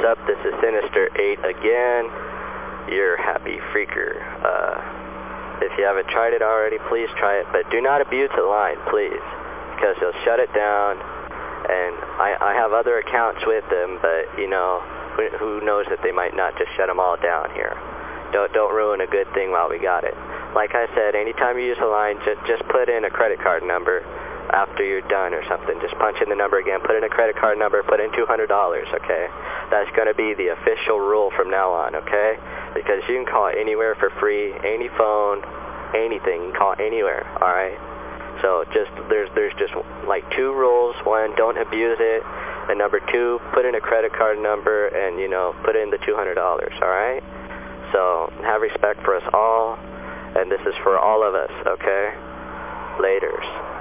What's up? This is Sinister 8 again. Your happy freaker. Uh, if you haven't tried it already, please try it. But do not abuse the line, please. Because they'll shut it down. And I, I have other accounts with them, but, you know, who, who knows that they might not just shut them all down here. Don't, don't ruin a good thing while we got it. Like I said, anytime you use a line, just, just put in a credit card number after you're done or something. Just punch in the number again, put in a credit card number, put in $200, okay? That's going to be the official rule from now on, okay? Because you can call anywhere for free, any phone, anything, you can call anywhere, all right? So just, there's, there's just like two rules. One, don't abuse it. And number two, put in a credit card number and, you know, put in the $200, all right? So have respect for us all, and this is for all of us, okay? Laters.